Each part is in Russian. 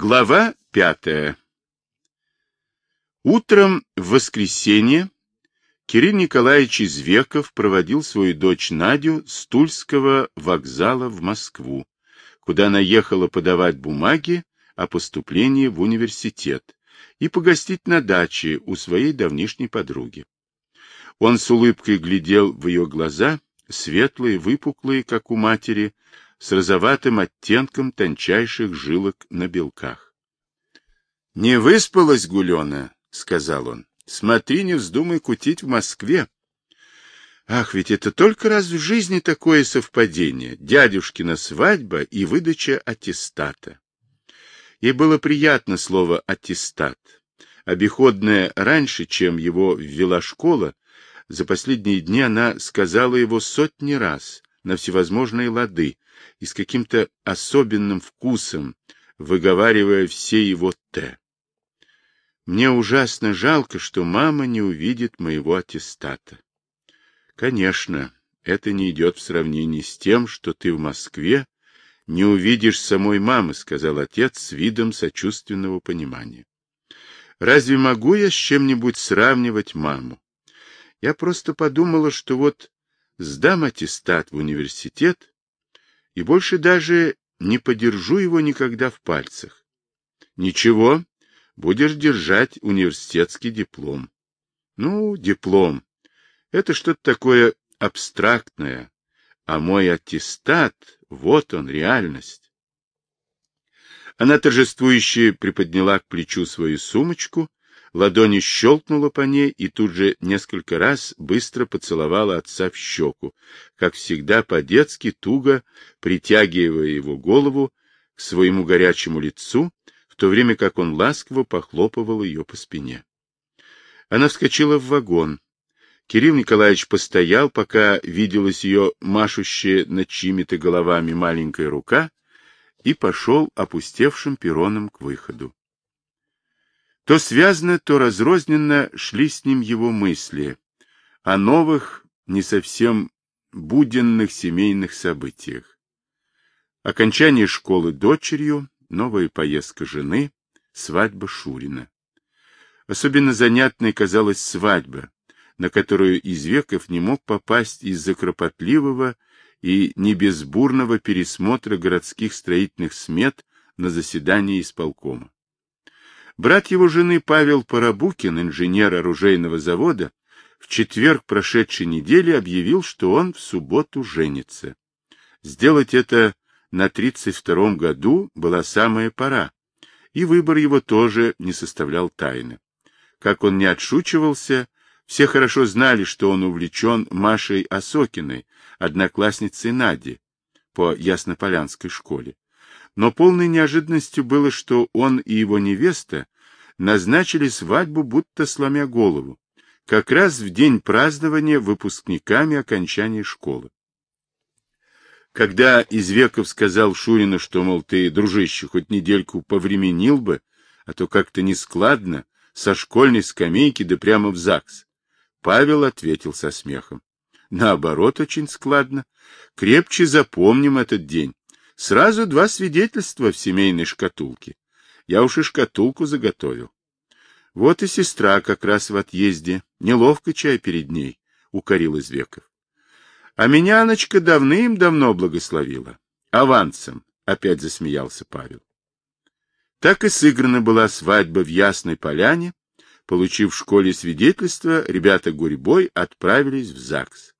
Глава пятая Утром в воскресенье Кирилл Николаевич Извеков проводил свою дочь Надю с Тульского вокзала в Москву, куда она ехала подавать бумаги о поступлении в университет и погостить на даче у своей давнишней подруги. Он с улыбкой глядел в ее глаза, светлые, выпуклые, как у матери, с розоватым оттенком тончайших жилок на белках. — Не выспалась Гулена, — сказал он. — Смотри, не вздумай кутить в Москве. Ах, ведь это только раз в жизни такое совпадение. Дядюшкина свадьба и выдача аттестата. Ей было приятно слово «аттестат». Обиходное раньше, чем его ввела школа, за последние дни она сказала его сотни раз, на всевозможные лады, и с каким-то особенным вкусом, выговаривая все его «т». Мне ужасно жалко, что мама не увидит моего аттестата. Конечно, это не идет в сравнении с тем, что ты в Москве не увидишь самой мамы, сказал отец с видом сочувственного понимания. Разве могу я с чем-нибудь сравнивать маму? Я просто подумала, что вот сдам аттестат в университет, и больше даже не подержу его никогда в пальцах. Ничего, будешь держать университетский диплом. Ну, диплом. Это что-то такое абстрактное, а мой аттестат, вот он, реальность. Она торжествующе приподняла к плечу свою сумочку ладони щелкнула по ней и тут же несколько раз быстро поцеловала отца в щеку, как всегда по-детски туго притягивая его голову к своему горячему лицу, в то время как он ласково похлопывал ее по спине. Она вскочила в вагон. Кирилл Николаевич постоял, пока виделась ее машущая над чьими-то головами маленькая рука, и пошел опустевшим перроном к выходу. То связно, то разрозненно шли с ним его мысли о новых, не совсем буденных семейных событиях. Окончание школы дочерью, новая поездка жены, свадьба Шурина. Особенно занятной казалась свадьба, на которую Извеков не мог попасть из-за кропотливого и небезбурного пересмотра городских строительных смет на заседании исполкома. Брат его жены Павел Парабукин, инженер оружейного завода, в четверг прошедшей недели объявил, что он в субботу женится. Сделать это на 32-м году была самая пора, и выбор его тоже не составлял тайны. Как он не отшучивался, все хорошо знали, что он увлечен Машей Осокиной, одноклассницей Нади, по Яснополянской школе. Но полной неожиданностью было, что он и его невеста назначили свадьбу, будто сломя голову, как раз в день празднования выпускниками окончания школы. Когда Извеков сказал Шурину, что, мол, ты, дружище, хоть недельку повременил бы, а то как-то нескладно, со школьной скамейки да прямо в ЗАГС, Павел ответил со смехом. Наоборот, очень складно. Крепче запомним этот день. Сразу два свидетельства в семейной шкатулке. Я уж и шкатулку заготовил. Вот и сестра как раз в отъезде. Неловко чай перед ней, — укорил Извеков. А меня Аночка давным-давно благословила. Авансом, — опять засмеялся Павел. Так и сыграна была свадьба в Ясной Поляне. Получив в школе свидетельство, ребята гурьбой отправились в ЗАГС.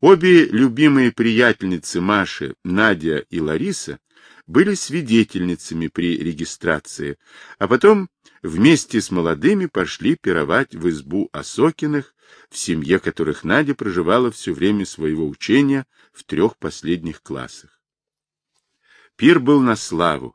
Обе любимые приятельницы Маши, Надя и Лариса, были свидетельницами при регистрации, а потом вместе с молодыми пошли пировать в избу Осокиных, в семье которых Надя проживала все время своего учения в трех последних классах. Пир был на славу.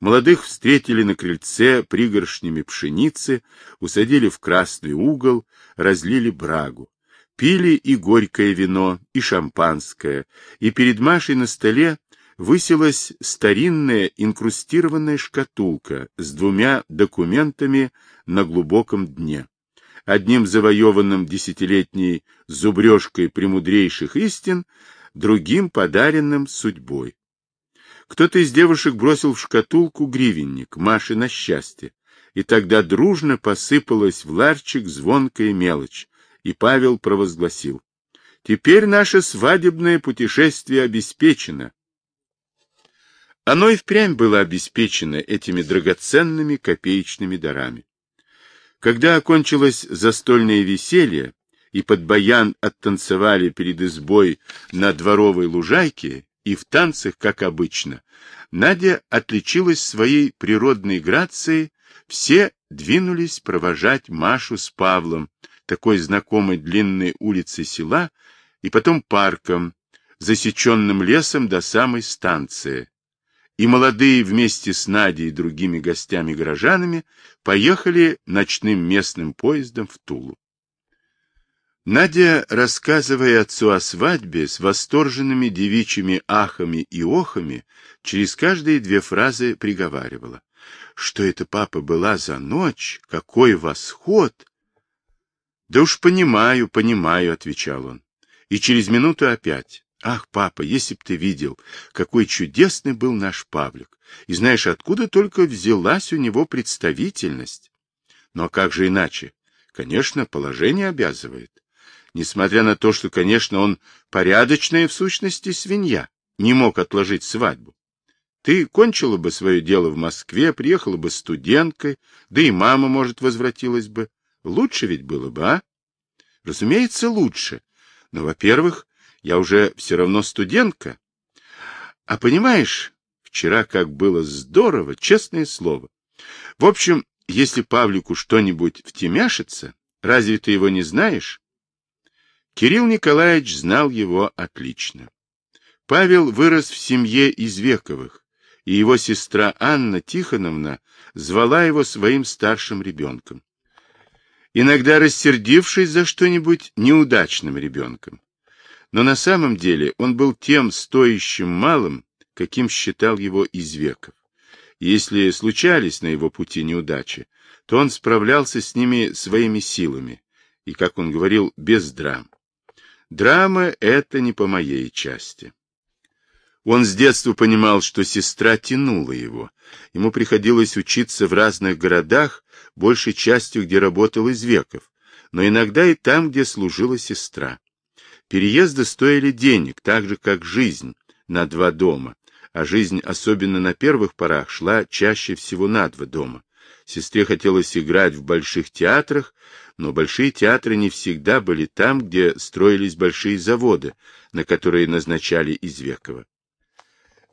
Молодых встретили на крыльце пригоршнями пшеницы, усадили в красный угол, разлили брагу. Пили и горькое вино, и шампанское, и перед Машей на столе высилась старинная инкрустированная шкатулка с двумя документами на глубоком дне. Одним завоеванным десятилетней зубрежкой премудрейших истин, другим подаренным судьбой. Кто-то из девушек бросил в шкатулку гривенник Маше на счастье, и тогда дружно посыпалась в ларчик звонкая мелочь, и Павел провозгласил. Теперь наше свадебное путешествие обеспечено. Оно и впрямь было обеспечено этими драгоценными копеечными дарами. Когда окончилось застольное веселье, и под баян оттанцевали перед избой на дворовой лужайке, и в танцах, как обычно, Надя отличилась своей природной грацией, все двинулись провожать Машу с Павлом, такой знакомой длинной улицы села, и потом парком, засеченным лесом до самой станции. И молодые вместе с Надей и другими гостями-горожанами поехали ночным местным поездом в Тулу. Надя, рассказывая отцу о свадьбе с восторженными девичьими ахами и охами, через каждые две фразы приговаривала. Что это, папа, была за ночь? Какой восход! Да уж понимаю, понимаю, отвечал он. И через минуту опять. Ах, папа, если б ты видел, какой чудесный был наш Павлик. И знаешь, откуда только взялась у него представительность? Но как же иначе? Конечно, положение обязывает несмотря на то, что, конечно, он порядочная в сущности свинья, не мог отложить свадьбу. Ты кончила бы свое дело в Москве, приехала бы студенткой, да и мама, может, возвратилась бы. Лучше ведь было бы, а? Разумеется, лучше. Но, во-первых, я уже все равно студентка. А понимаешь, вчера как было здорово, честное слово. В общем, если Павлику что-нибудь втемяшится, разве ты его не знаешь? Кирилл Николаевич знал его отлично. Павел вырос в семье Извековых, и его сестра Анна Тихоновна звала его своим старшим ребенком. Иногда рассердившись за что-нибудь неудачным ребенком. Но на самом деле он был тем стоящим малым, каким считал его Извеков. И если случались на его пути неудачи, то он справлялся с ними своими силами, и, как он говорил, без драм. Драма — это не по моей части. Он с детства понимал, что сестра тянула его. Ему приходилось учиться в разных городах, большей частью, где работал из веков, но иногда и там, где служила сестра. Переезды стоили денег, так же, как жизнь на два дома, а жизнь, особенно на первых порах, шла чаще всего на два дома. Сестре хотелось играть в больших театрах, но большие театры не всегда были там, где строились большие заводы, на которые назначали Извекова.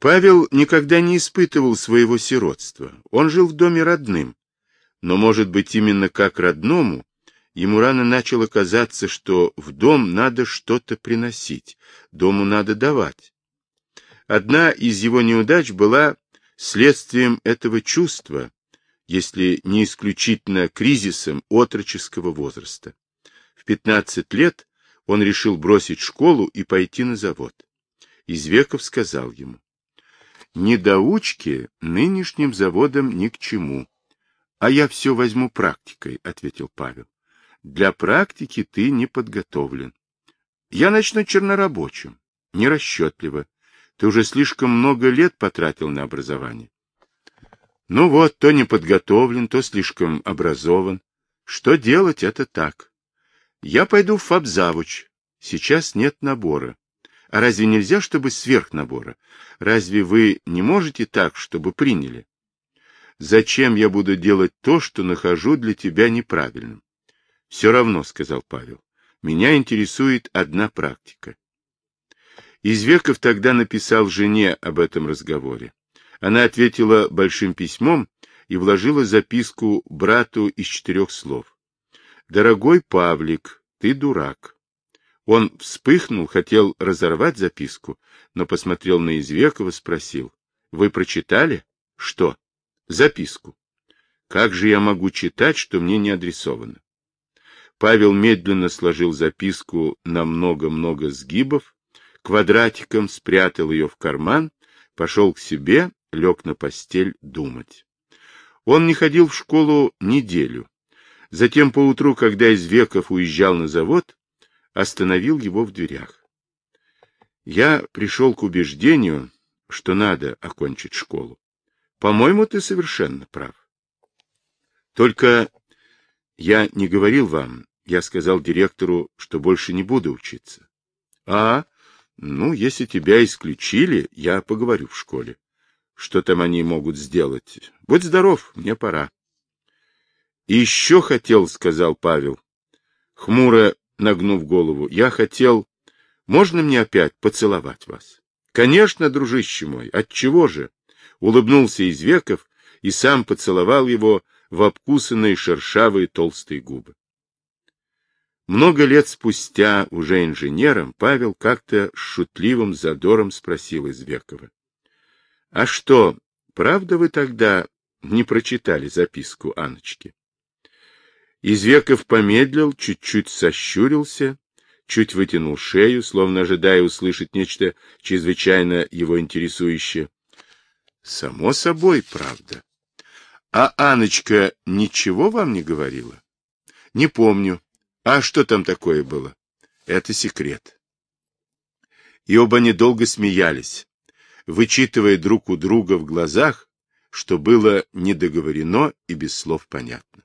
Павел никогда не испытывал своего сиротства. Он жил в доме родным. Но, может быть, именно как родному, ему рано начало казаться, что в дом надо что-то приносить, дому надо давать. Одна из его неудач была следствием этого чувства, если не исключительно кризисом отроческого возраста. В 15 лет он решил бросить школу и пойти на завод. Извеков сказал ему, «Недоучки нынешним заводам ни к чему, а я все возьму практикой», — ответил Павел. «Для практики ты не подготовлен. Я начну чернорабочим, нерасчетливо. Ты уже слишком много лет потратил на образование. Ну вот, то не подготовлен, то слишком образован. Что делать, это так. Я пойду в фабзавуч. Сейчас нет набора. А разве нельзя, чтобы сверх набора? Разве вы не можете так, чтобы приняли? Зачем я буду делать то, что нахожу для тебя неправильным? Все равно, сказал Павел. Меня интересует одна практика. Извеков тогда написал жене об этом разговоре. Она ответила большим письмом и вложила записку брату из четырех слов. «Дорогой Павлик, ты дурак». Он вспыхнул, хотел разорвать записку, но посмотрел на Извекова, спросил. «Вы прочитали?» «Что?» «Записку». «Как же я могу читать, что мне не адресовано?» Павел медленно сложил записку на много-много сгибов, квадратиком спрятал ее в карман, пошел к себе лег на постель думать. Он не ходил в школу неделю. Затем поутру, когда из веков уезжал на завод, остановил его в дверях. Я пришел к убеждению, что надо окончить школу. По-моему, ты совершенно прав. Только я не говорил вам, я сказал директору, что больше не буду учиться. А, ну, если тебя исключили, я поговорю в школе. Что там они могут сделать? Будь здоров, мне пора. И еще хотел, сказал Павел, хмуро нагнув голову, я хотел, можно мне опять поцеловать вас? Конечно, дружище мой, от чего же? Улыбнулся Извеков и сам поцеловал его в обкусанные шершавые толстые губы. Много лет спустя, уже инженером, Павел как-то с шутливым задором спросил Извекова. — А что, правда вы тогда не прочитали записку Аночки? Извеков помедлил, чуть-чуть сощурился, чуть вытянул шею, словно ожидая услышать нечто чрезвычайно его интересующее. — Само собой, правда. — А Аночка ничего вам не говорила? — Не помню. А что там такое было? Это секрет. И оба недолго смеялись, вычитывая друг у друга в глазах, что было недоговорено и без слов понятно.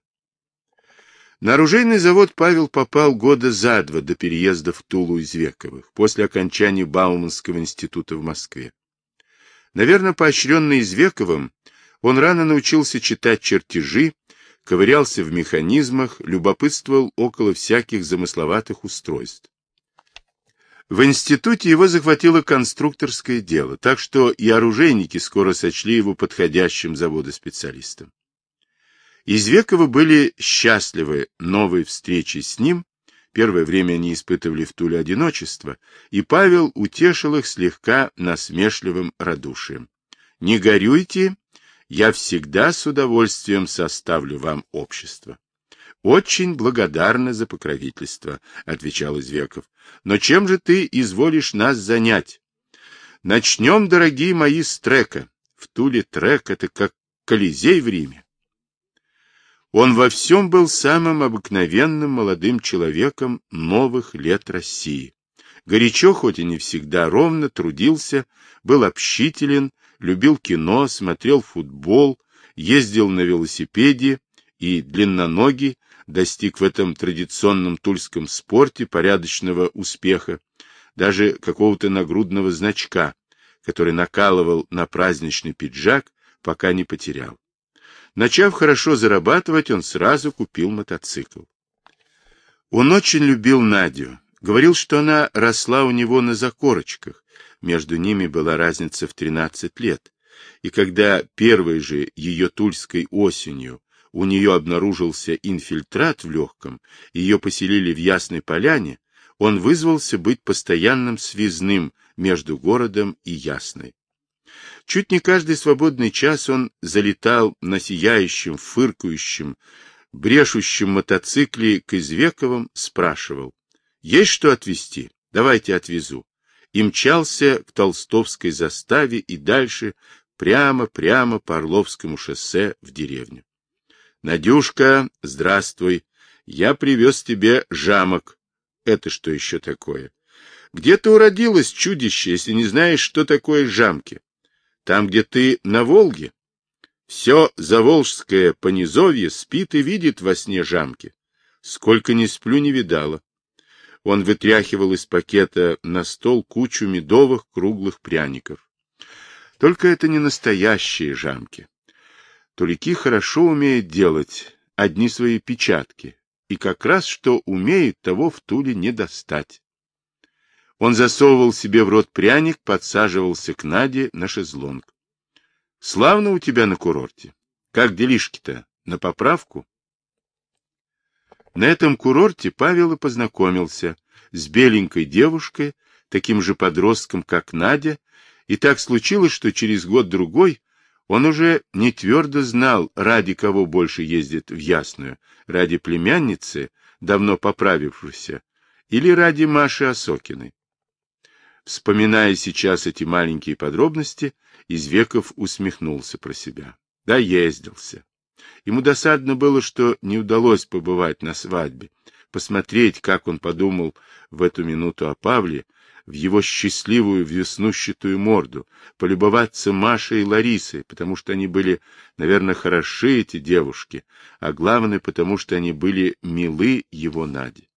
На оружейный завод Павел попал года за два до переезда в Тулу из Вековых, после окончания Бауманского института в Москве. Наверное, поощренный Извековым, он рано научился читать чертежи ковырялся в механизмах, любопытствовал около всяких замысловатых устройств. В институте его захватило конструкторское дело, так что и оружейники скоро сочли его подходящим заводоспециалистом. Извековы были счастливы новой встречей с ним, первое время они испытывали в Туле одиночество, и Павел утешил их слегка насмешливым радушием. «Не горюйте, я всегда с удовольствием составлю вам общество. Очень благодарна за покровительство, отвечал Извеков. Но чем же ты изволишь нас занять? Начнем, дорогие мои, с трека. В Туле трек — это как Колизей в Риме. Он во всем был самым обыкновенным молодым человеком новых лет России. Горячо, хоть и не всегда ровно, трудился, был общителен, любил кино, смотрел футбол, ездил на велосипеде и длинноногий, достиг в этом традиционном тульском спорте порядочного успеха, даже какого-то нагрудного значка, который накалывал на праздничный пиджак, пока не потерял. Начав хорошо зарабатывать, он сразу купил мотоцикл. Он очень любил Надю, говорил, что она росла у него на закорочках, между ними была разница в 13 лет, и когда первой же ее тульской осенью у нее обнаружился инфильтрат в легком, ее поселили в Ясной Поляне, он вызвался быть постоянным связным между городом и Ясной. Чуть не каждый свободный час он залетал на сияющем, фыркающем, брешущем мотоцикле к Извековым, спрашивал, «Есть что отвезти? Давайте отвезу и мчался к Толстовской заставе и дальше прямо-прямо по Орловскому шоссе в деревню. Надюшка, здравствуй. Я привез тебе жамок. Это что еще такое? Где ты уродилась, чудище, если не знаешь, что такое жамки? Там, где ты на Волге? Все заволжское понизовье спит и видит во сне жамки. Сколько не сплю, не видала. Он вытряхивал из пакета на стол кучу медовых круглых пряников. Только это не настоящие жамки. Тулики хорошо умеют делать одни свои печатки, и как раз что умеют, того в Туле не достать. Он засовывал себе в рот пряник, подсаживался к Наде на шезлонг. — Славно у тебя на курорте. Как делишки-то? На поправку? На этом курорте Павел и познакомился с беленькой девушкой, таким же подростком, как Надя, и так случилось, что через год-другой он уже не твердо знал, ради кого больше ездит в Ясную, ради племянницы, давно поправившейся, или ради Маши Осокиной. Вспоминая сейчас эти маленькие подробности, Извеков усмехнулся про себя. Да, ездился. Ему досадно было, что не удалось побывать на свадьбе, посмотреть, как он подумал в эту минуту о Павле, в его счастливую веснущатую морду, полюбоваться Машей и Ларисой, потому что они были, наверное, хороши, эти девушки, а главное, потому что они были милы его Наде.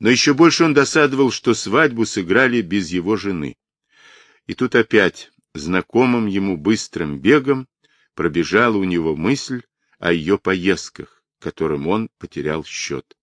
Но еще больше он досадовал, что свадьбу сыграли без его жены. И тут опять, знакомым ему быстрым бегом, пробежала у него мысль о ее поездках, которым он потерял счет.